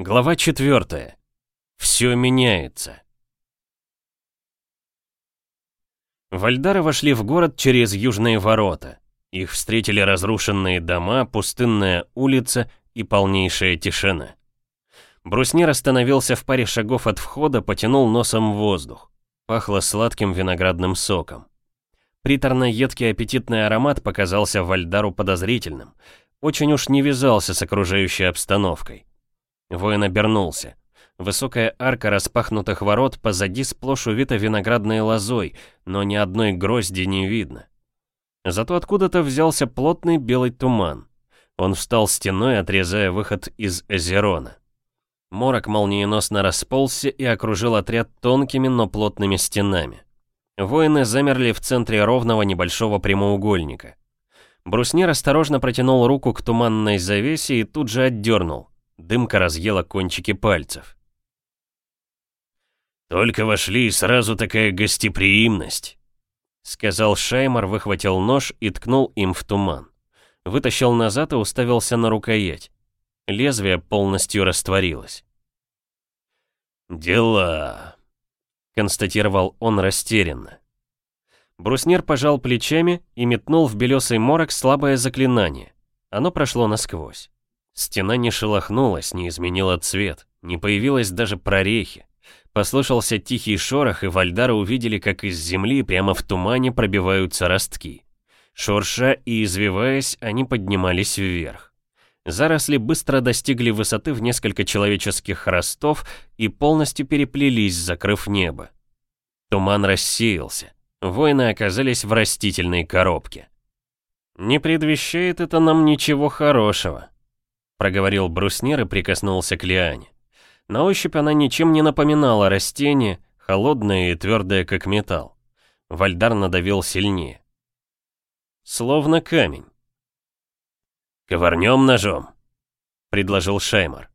Глава 4. Все меняется. Вальдары вошли в город через южные ворота. Их встретили разрушенные дома, пустынная улица и полнейшая тишина. Бруснир остановился в паре шагов от входа, потянул носом воздух. Пахло сладким виноградным соком. Приторно-едкий аппетитный аромат показался Вальдару подозрительным. Очень уж не вязался с окружающей обстановкой. Воин обернулся. Высокая арка распахнутых ворот позади сплошь увита виноградной лозой, но ни одной грозди не видно. Зато откуда-то взялся плотный белый туман. Он встал стеной, отрезая выход из Эзерона. Морок молниеносно расползся и окружил отряд тонкими, но плотными стенами. Воины замерли в центре ровного небольшого прямоугольника. Бруснир осторожно протянул руку к туманной завесе и тут же отдернул. Дымка разъела кончики пальцев. «Только вошли, и сразу такая гостеприимность!» Сказал Шаймар, выхватил нож и ткнул им в туман. Вытащил назад и уставился на рукоять. Лезвие полностью растворилось. «Дела!» — констатировал он растерянно. Бруснер пожал плечами и метнул в белесый морок слабое заклинание. Оно прошло насквозь. Стена не шелохнулась, не изменила цвет, не появилось даже прорехи. Послышался тихий шорох, и вальдары увидели, как из земли прямо в тумане пробиваются ростки. Шурша и извиваясь, они поднимались вверх. Заросли быстро достигли высоты в несколько человеческих ростов и полностью переплелись, закрыв небо. Туман рассеялся. Воины оказались в растительной коробке. «Не предвещает это нам ничего хорошего», проговорил бруснер и прикоснулся к лиане. На ощупь она ничем не напоминала растение, холодное и твердое, как металл. Вальдар надавил сильнее. Словно камень. «Ковырнем ножом», — предложил Шаймар.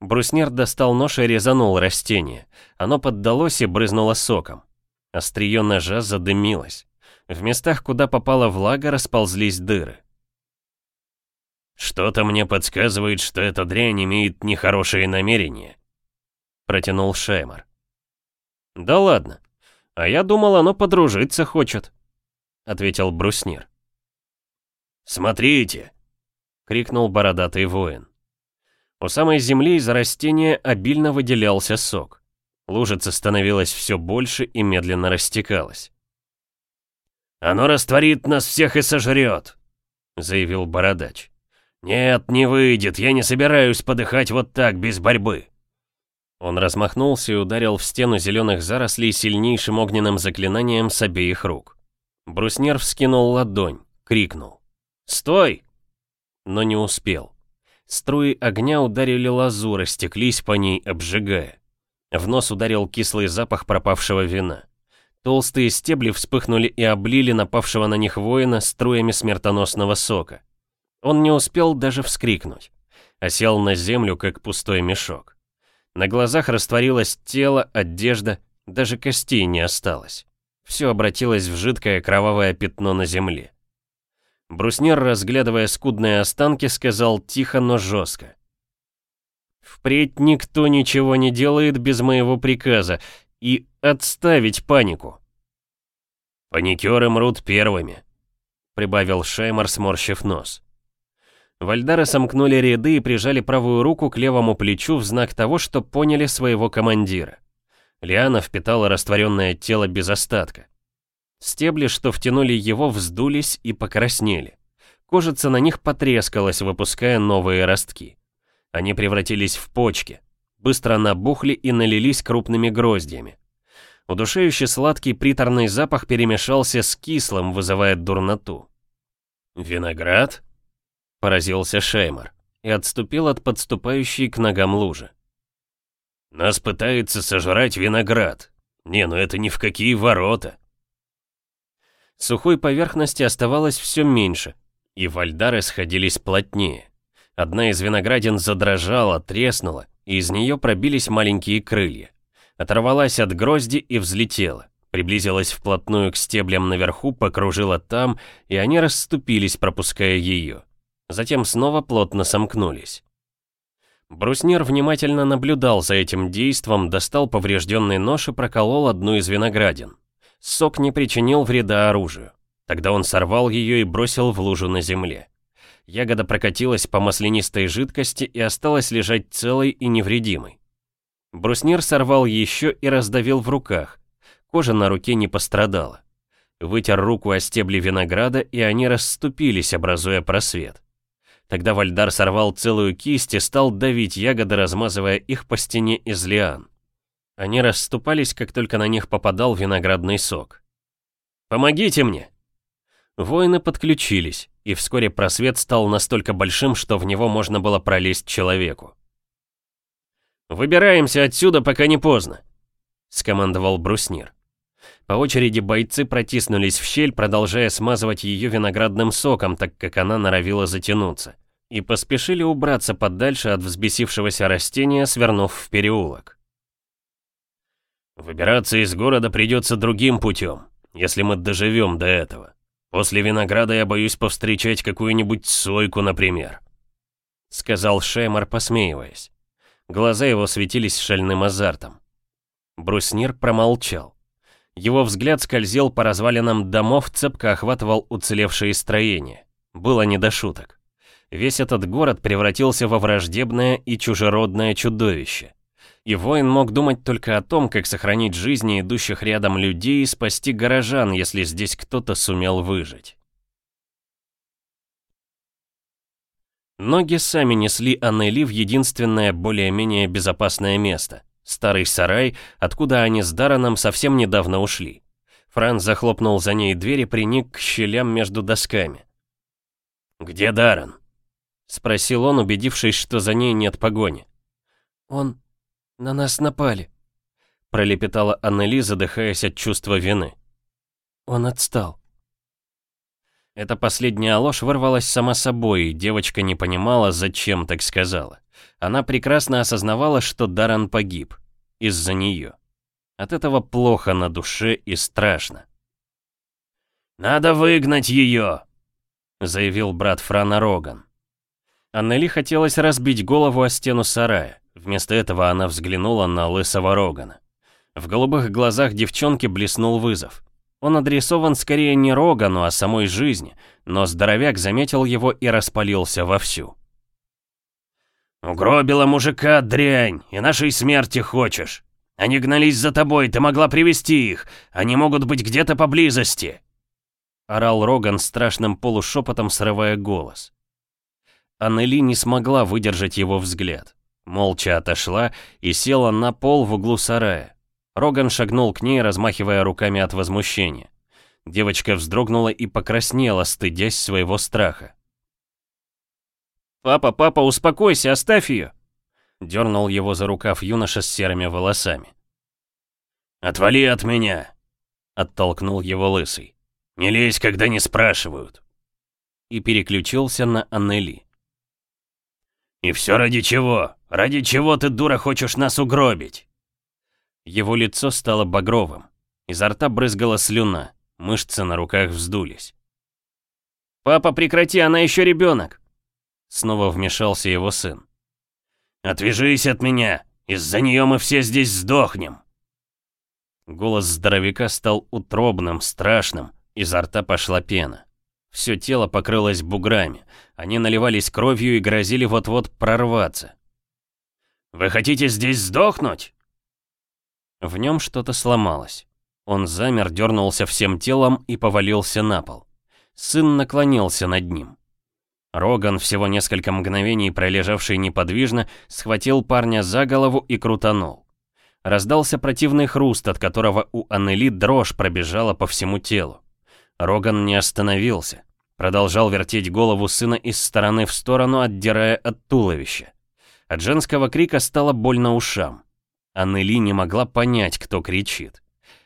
Бруснер достал нож и резанул растение. Оно поддалось и брызнуло соком. Острие ножа задымилось. В местах, куда попала влага, расползлись дыры. «Что-то мне подсказывает, что эта дрянь имеет нехорошие намерения», — протянул Шеймар. «Да ладно, а я думал, оно подружиться хочет», — ответил бруснир. «Смотрите!» — крикнул бородатый воин. У самой земли из растения обильно выделялся сок. Лужица становилась все больше и медленно растекалась. «Оно растворит нас всех и сожрет», — заявил бородач. «Нет, не выйдет, я не собираюсь подыхать вот так, без борьбы!» Он размахнулся и ударил в стену зеленых зарослей сильнейшим огненным заклинанием с обеих рук. Бруснер вскинул ладонь, крикнул. «Стой!» Но не успел. Струи огня ударили лазуры, стеклись по ней, обжигая. В нос ударил кислый запах пропавшего вина. Толстые стебли вспыхнули и облили напавшего на них воина струями смертоносного сока. Он не успел даже вскрикнуть, а сел на землю, как пустой мешок. На глазах растворилось тело, одежда, даже костей не осталось. Все обратилось в жидкое кровавое пятно на земле. Бруснер, разглядывая скудные останки, сказал тихо, но жестко. «Впредь никто ничего не делает без моего приказа, и отставить панику». «Паникеры мрут первыми», — прибавил Шаймар, сморщив нос. Вальдары сомкнули ряды и прижали правую руку к левому плечу в знак того, что поняли своего командира. Лиана впитала растворенное тело без остатка. Стебли, что втянули его, вздулись и покраснели. Кожица на них потрескалась, выпуская новые ростки. Они превратились в почки, быстро набухли и налились крупными гроздьями. Удушающий сладкий приторный запах перемешался с кислым, вызывая дурноту. «Виноград?» — поразился Шеймар и отступил от подступающей к ногам лужи. «Нас пытается сожрать виноград. Не, ну это ни в какие ворота!» Сухой поверхности оставалось все меньше, и вальдары сходились плотнее. Одна из виноградин задрожала, треснула, и из нее пробились маленькие крылья. Оторвалась от грозди и взлетела. Приблизилась вплотную к стеблям наверху, покружила там, и они расступились, пропуская ее затем снова плотно сомкнулись. Бруснер внимательно наблюдал за этим действом, достал поврежденный нож и проколол одну из виноградин. Сок не причинил вреда оружию. Тогда он сорвал ее и бросил в лужу на земле. Ягода прокатилась по маслянистой жидкости и осталась лежать целой и невредимой. Бруснер сорвал еще и раздавил в руках. Кожа на руке не пострадала. Вытер руку о стебли винограда, и они расступились, образуя просвет. Тогда Вальдар сорвал целую кисть и стал давить ягоды, размазывая их по стене из лиан. Они расступались, как только на них попадал виноградный сок. «Помогите мне!» Воины подключились, и вскоре просвет стал настолько большим, что в него можно было пролезть человеку. «Выбираемся отсюда, пока не поздно», — скомандовал бруснир. По очереди бойцы протиснулись в щель, продолжая смазывать ее виноградным соком, так как она норовила затянуться. И поспешили убраться подальше от взбесившегося растения, свернув в переулок. «Выбираться из города придется другим путем, если мы доживем до этого. После винограда я боюсь повстречать какую-нибудь сойку, например», — сказал Шеймар, посмеиваясь. Глаза его светились шальным азартом. Бруснир промолчал. Его взгляд скользил по развалинам домов, цепко охватывал уцелевшие строения. Было не до шуток. Весь этот город превратился во враждебное и чужеродное чудовище. И воин мог думать только о том, как сохранить жизни идущих рядом людей и спасти горожан, если здесь кто-то сумел выжить. Ноги сами несли Аннели в единственное более-менее безопасное место — старый сарай, откуда они с Дараном совсем недавно ушли. Франц захлопнул за ней дверь и приник к щелям между досками. «Где Даран? спросил он, убедившись, что за ней нет погони. «Он... на нас напали», — пролепетала Аннели, задыхаясь от чувства вины. «Он отстал». Эта последняя ложь вырвалась сама собой, и девочка не понимала, зачем так сказала. Она прекрасно осознавала, что Даран погиб. Из-за нее. От этого плохо на душе и страшно. «Надо выгнать ее!» — заявил брат Франа Роган. Аннели хотелось разбить голову о стену сарая. Вместо этого она взглянула на лысого Рогана. В голубых глазах девчонки блеснул вызов. Он адресован скорее не Рогану, а самой жизни, но здоровяк заметил его и распалился вовсю. «Угробила мужика, дрянь, и нашей смерти хочешь. Они гнались за тобой, ты могла привести их. Они могут быть где-то поблизости!» Орал Роган страшным полушепотом, срывая голос. Аннели не смогла выдержать его взгляд. Молча отошла и села на пол в углу сарая. Роган шагнул к ней, размахивая руками от возмущения. Девочка вздрогнула и покраснела, стыдясь своего страха. «Папа, папа, успокойся, оставь ее!» Дернул его за рукав юноша с серыми волосами. «Отвали от меня!» Оттолкнул его лысый. «Не лезь, когда не спрашивают!» И переключился на Аннели. «И все ради чего? Ради чего ты, дура, хочешь нас угробить?» Его лицо стало багровым. Изо рта брызгала слюна, мышцы на руках вздулись. «Папа, прекрати, она еще ребенок!» Снова вмешался его сын. «Отвяжись от меня! Из-за нее мы все здесь сдохнем!» Голос здоровяка стал утробным, страшным, изо рта пошла пена. Все тело покрылось буграми, они наливались кровью и грозили вот-вот прорваться. «Вы хотите здесь сдохнуть?» В нем что-то сломалось. Он замер, дернулся всем телом и повалился на пол. Сын наклонился над ним. Роган, всего несколько мгновений пролежавший неподвижно, схватил парня за голову и крутанул. Раздался противный хруст, от которого у Аннели дрожь пробежала по всему телу. Роган не остановился. Продолжал вертеть голову сына из стороны в сторону, отдирая от туловища. От женского крика стало больно ушам. Аннели не могла понять, кто кричит.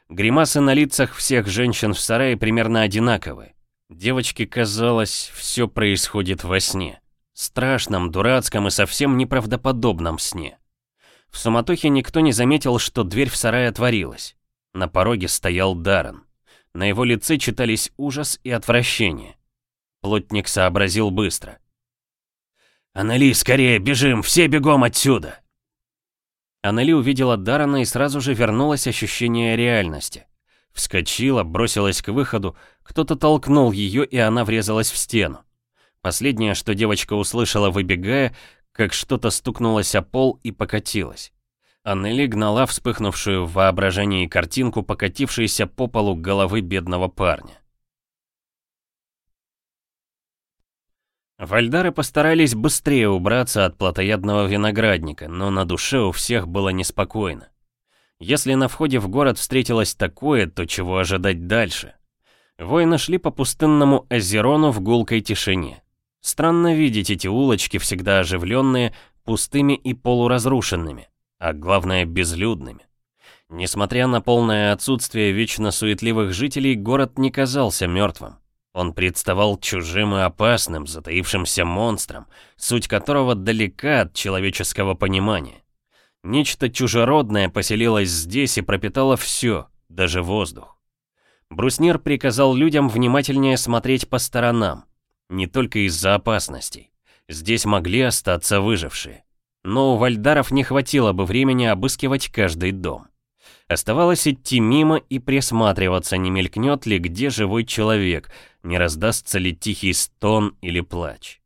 Гримасы на лицах всех женщин в сарае примерно одинаковые. Девочке казалось, все происходит во сне. Страшном, дурацком и совсем неправдоподобном сне. В суматохе никто не заметил, что дверь в сарай отворилась. На пороге стоял Даррен. На его лице читались ужас и отвращение. Плотник сообразил быстро. «Аннели, скорее, бежим! Все бегом отсюда!» Аннели увидела Даррена и сразу же вернулось ощущение реальности. Вскочила, бросилась к выходу, кто-то толкнул ее, и она врезалась в стену. Последнее, что девочка услышала, выбегая, как что-то стукнулось о пол и покатилось. Аннели гнала вспыхнувшую в воображении картинку покатившейся по полу головы бедного парня. Вальдары постарались быстрее убраться от плотоядного виноградника, но на душе у всех было неспокойно. Если на входе в город встретилось такое, то чего ожидать дальше? Воины шли по пустынному Азерону в гулкой тишине. Странно видеть эти улочки, всегда оживленные, пустыми и полуразрушенными, а главное безлюдными. Несмотря на полное отсутствие вечно суетливых жителей, город не казался мертвым. Он представал чужим и опасным, затаившимся монстром, суть которого далека от человеческого понимания. Нечто чужеродное поселилось здесь и пропитало все, даже воздух. Бруснир приказал людям внимательнее смотреть по сторонам, не только из-за опасностей. Здесь могли остаться выжившие. Но у вальдаров не хватило бы времени обыскивать каждый дом. Оставалось идти мимо и присматриваться, не мелькнет ли где живой человек, не раздастся ли тихий стон или плач.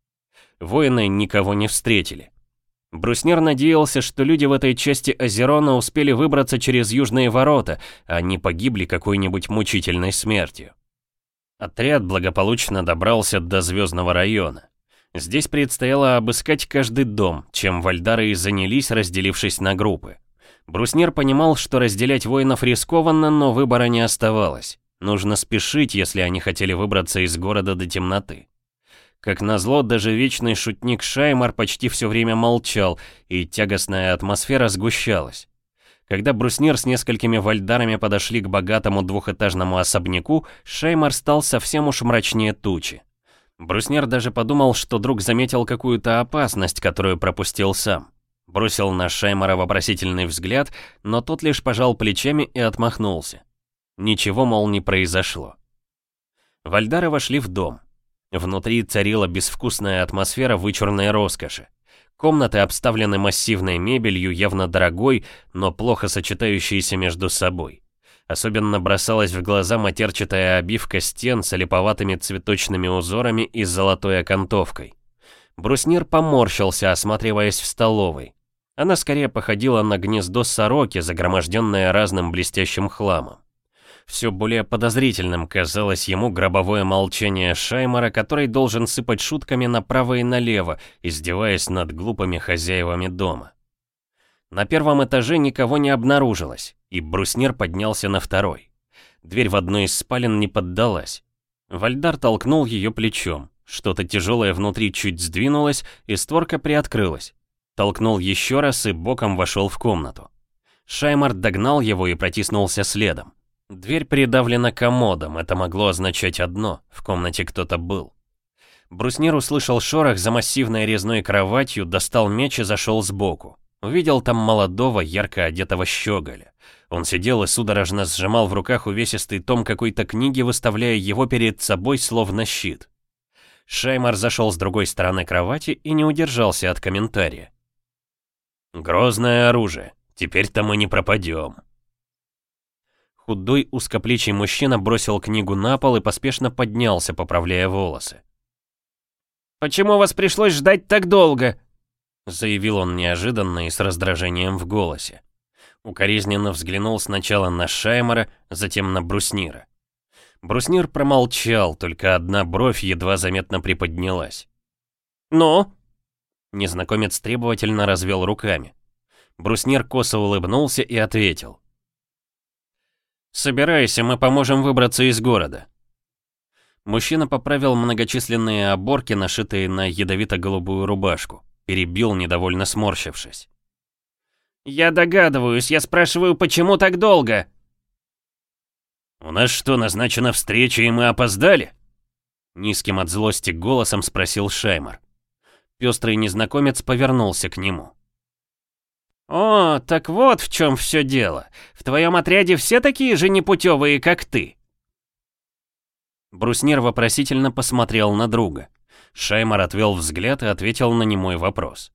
Воины никого не встретили. Бруснер надеялся, что люди в этой части Озерона успели выбраться через южные ворота, а не погибли какой-нибудь мучительной смертью. Отряд благополучно добрался до Звездного района. Здесь предстояло обыскать каждый дом, чем вальдары и занялись, разделившись на группы. Бруснер понимал, что разделять воинов рискованно, но выбора не оставалось. Нужно спешить, если они хотели выбраться из города до темноты. Как назло, даже вечный шутник Шаймар почти все время молчал, и тягостная атмосфера сгущалась. Когда бруснир с несколькими вальдарами подошли к богатому двухэтажному особняку, Шаймар стал совсем уж мрачнее тучи. Бруснер даже подумал, что друг заметил какую-то опасность, которую пропустил сам. Бросил на Шаймара вопросительный взгляд, но тот лишь пожал плечами и отмахнулся. Ничего, мол, не произошло. Вальдары вошли в дом. Внутри царила безвкусная атмосфера вычурной роскоши. Комнаты обставлены массивной мебелью, явно дорогой, но плохо сочетающейся между собой. Особенно бросалась в глаза матерчатая обивка стен с олиповатыми цветочными узорами и золотой окантовкой. Бруснир поморщился, осматриваясь в столовой. Она скорее походила на гнездо сороки, загроможденное разным блестящим хламом. Все более подозрительным казалось ему гробовое молчание Шаймара, который должен сыпать шутками направо и налево, издеваясь над глупыми хозяевами дома. На первом этаже никого не обнаружилось, и бруснер поднялся на второй. Дверь в одну из спален не поддалась. Вальдар толкнул ее плечом. Что-то тяжелое внутри чуть сдвинулось, и створка приоткрылась. Толкнул еще раз и боком вошел в комнату. Шаймар догнал его и протиснулся следом. Дверь придавлена комодом, это могло означать одно — в комнате кто-то был. Бруснир услышал шорох за массивной резной кроватью, достал меч и зашел сбоку. Увидел там молодого, ярко одетого щеголя. Он сидел и судорожно сжимал в руках увесистый том какой-то книги, выставляя его перед собой словно щит. Шаймар зашел с другой стороны кровати и не удержался от комментария. «Грозное оружие. Теперь-то мы не пропадем». Худой узкоплечий мужчина бросил книгу на пол и поспешно поднялся, поправляя волосы. «Почему вас пришлось ждать так долго?» Заявил он неожиданно и с раздражением в голосе. Укоризненно взглянул сначала на Шаймара, затем на Бруснира. Бруснир промолчал, только одна бровь едва заметно приподнялась. Но? Незнакомец требовательно развел руками. Бруснир косо улыбнулся и ответил. «Собирайся, мы поможем выбраться из города». Мужчина поправил многочисленные оборки, нашитые на ядовито-голубую рубашку. Перебил, недовольно сморщившись. «Я догадываюсь, я спрашиваю, почему так долго?» «У нас что, назначена встреча, и мы опоздали?» Низким от злости голосом спросил Шаймар. Пестрый незнакомец повернулся к нему. «О, так вот в чем все дело. В твоем отряде все такие же непутевые, как ты». Бруснир вопросительно посмотрел на друга. Шаймар отвел взгляд и ответил на немой вопрос.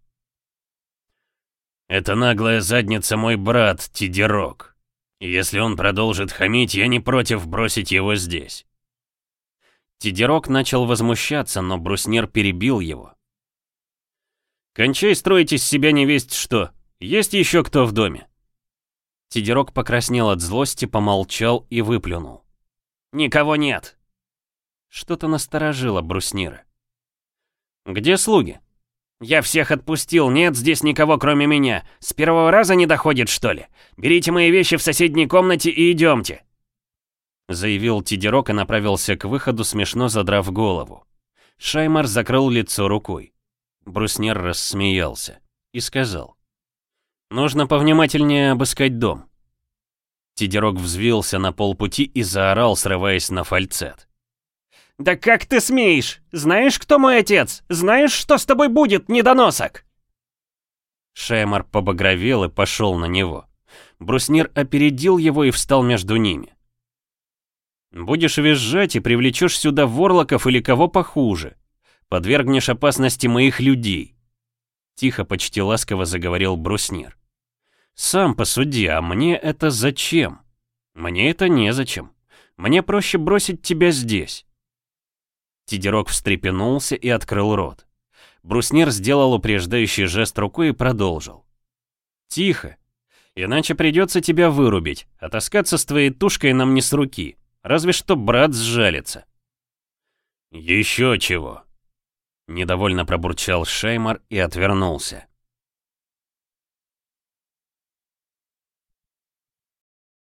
«Это наглая задница мой брат, Тидерок. Если он продолжит хамить, я не против бросить его здесь». Тидерок начал возмущаться, но Бруснир перебил его. «Кончай строить из себя невесть что. Есть еще кто в доме?» Сидерок покраснел от злости, помолчал и выплюнул. «Никого нет!» Что-то насторожило бруснира. «Где слуги?» «Я всех отпустил, нет здесь никого, кроме меня. С первого раза не доходит, что ли? Берите мои вещи в соседней комнате и идемте!» Заявил Тидерок и направился к выходу, смешно задрав голову. Шаймар закрыл лицо рукой. Бруснер рассмеялся и сказал. Нужно повнимательнее обыскать дом. Тидерок взвился на полпути и заорал, срываясь на фальцет. «Да как ты смеешь? Знаешь, кто мой отец? Знаешь, что с тобой будет, недоносок?» Шеймар побагровел и пошел на него. Бруснир опередил его и встал между ними. «Будешь визжать и привлечешь сюда ворлоков или кого похуже. Подвергнешь опасности моих людей», — тихо, почти ласково заговорил Бруснир. Сам посуди, а мне это зачем? Мне это незачем. Мне проще бросить тебя здесь. Тидерок встрепенулся и открыл рот. Бруснир сделал упреждающий жест рукой и продолжил. «Тихо. Иначе придется тебя вырубить, а таскаться с твоей тушкой нам не с руки. Разве что брат сжалится». «Еще чего!» Недовольно пробурчал Шеймар и отвернулся.